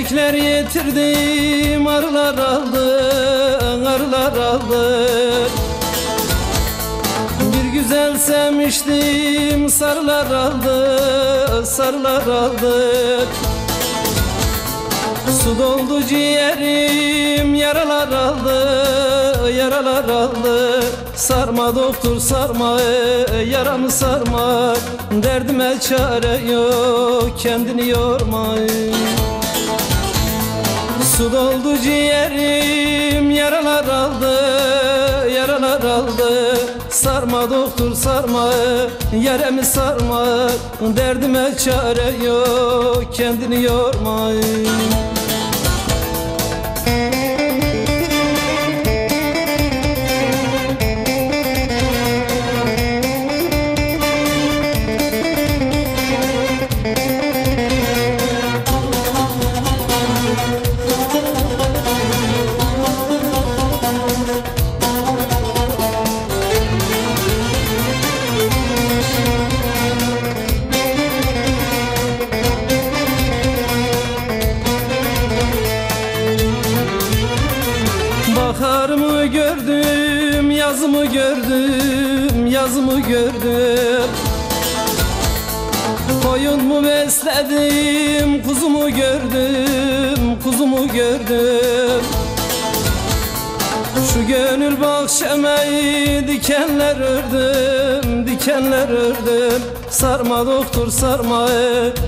getirdim arılar aldı arılar aldı. Bir güzel sevmiştim sarılar aldı sarılar aldı. Su doldu ciğerim yaralar aldı yaralar aldı. Sarma doktor sarma yaramı sarma. Derdime çare yok kendini yorma Su doldu ciğerim yaralar aldı yaralar aldı. Sarma doktor sarma yaremi sarma. Derdime çare yok kendini yorma Baharımı gördüm, yazımı gördüm, yazımı gördüm. Koyun mu besledim, kuzumu gördüm, kuzumu gördüm. Şu gönül bahçemeyi dikenler ördüm, dikenler ördüm. Sarma doktor sarma,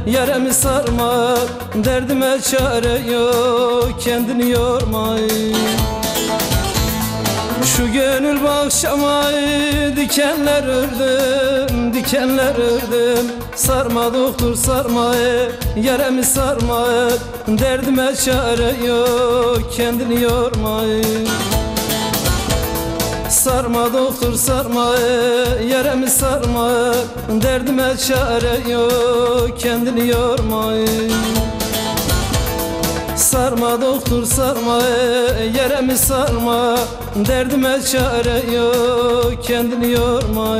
yaremi sarma. Derdime çare yok, kendini yorma şu gönül bahçamayı dikenler ördüm, dikenler ördüm. Sarma doktor sarma, yaremi sarma. Derdime çare yok, kendini yorma. Sarma doktor sarma, yaremi sarma. Derdime çare yok, kendini yorma Sarma doktor sarma yeremi sarma? Derdime çare yok kendini yorma